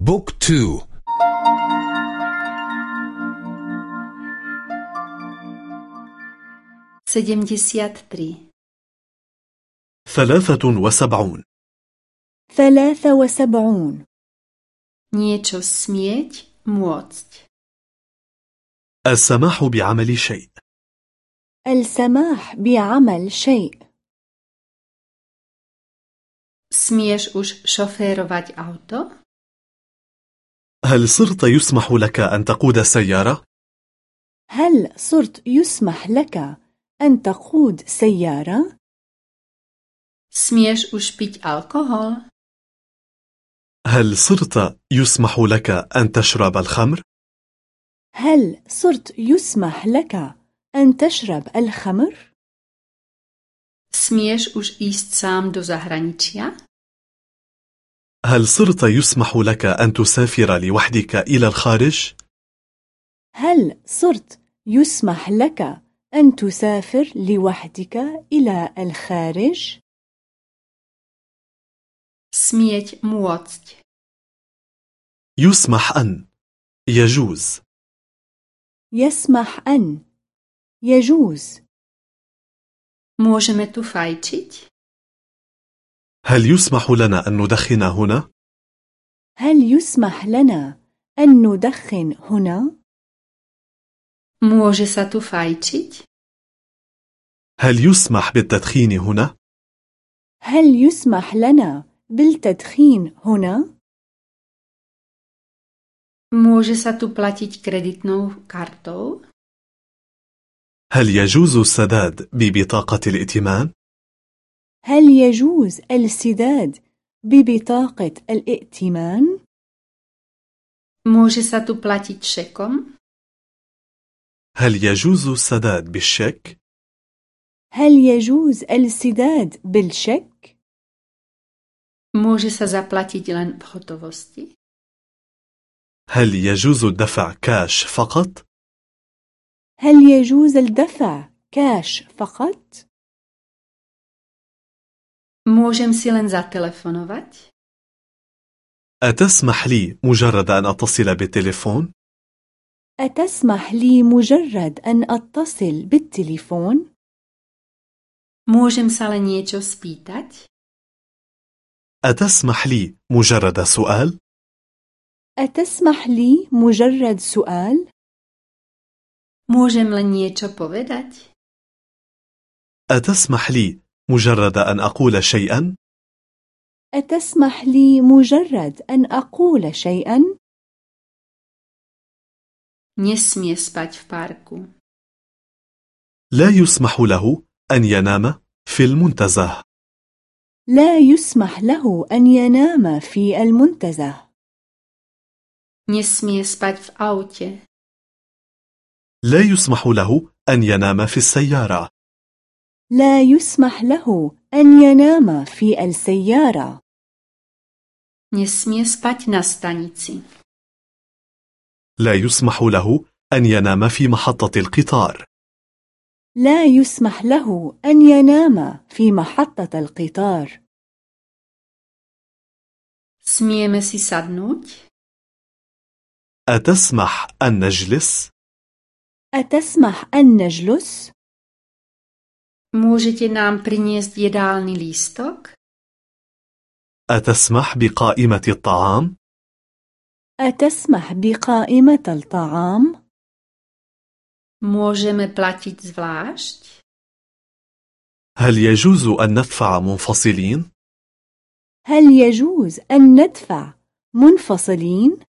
بوك تو. sedemdesiat tri ثلاثة وسبعون. ثلاثة وسبعون. niečo smieť, môcť. السماح بعمل شيء. السماح بعمل شيء. Smieš už šoférovať auto? هل صرت يسمح لك أن تقود سيارة؟ هل صرت يسمح لك أن تقود سيارة؟ Už piť alkohol? هل صرت يسمح لك أن تشرب الخمر؟ هل صرت يسمح لك أن تشرب الخمر؟ Smieš už ísť sám do zahraničia? هل صرت يسمح لك أن تسافر لوحدك إلى الخارج؟ هل صرت يسمح لك أن تسافر لوحدك إلى الخارج؟ Smieť, môcť. يسمح أن يجوز يسمح أن يجوز tu fajčiť? هل يسمح لنا أن ندخن هنا؟ هل يسمح لنا أن ندخن هنا؟ Tu fajčiť? هل يسمح بالتدخين هنا؟ هل يسمح لنا بالتدخين هنا؟ Sa tu platiť kreditnou kartou? هل يجوز السداد ببطاقة الائتمان؟ هل يجوز السداد ببطاقة الائتمان؟ Môže sa tu platiť šekom? هل يجوز السداد بالشيك؟ هل يجوز السداد بالشيك؟ Môže sa zaplatiť len v hotovosti? هل يجوز الدفع كاش فقط؟ هل يجوز الدفع كاش فقط؟ Môžem si len zatelefonovať? أتسمح لي مجرد أن أتصل بالتليفون؟ أتسمح لي مجرد أن أتصل بالتليفون؟ Môžem sa len niečo spýtať? أتسمح لي مجرد سؤال؟ أتسمح لي مجرد سؤال؟ Môžem len niečo povedať? أتسمح لي مجرد أن أقول شيئا؟ أتسمح لي مجرد أن أقول شيئا؟ Nesmie spať v parku. لا يسمح له أن ينام في المنتزه لا يسمح له أن ينام في المنتزه Nesmie. لا يسمح له أن ينام في السيارة لا يسمح له أن ينام في السيارة na. لا يسمح له أن ينام في محطة القطار لا يسمح له أن ينام في محطة القطار si? أتسمح أن نجلس؟ أتسمح أن نجلس؟ Môžete nám priniesť jedálny lístok? أتسمح بقائمة الطعام؟ أتسمح بقائمة الطعام؟ Môžeme platiť zvlášť? هل يجوز أن ندفع منفصلين؟ هل يجوز أن ندفع منفصلين؟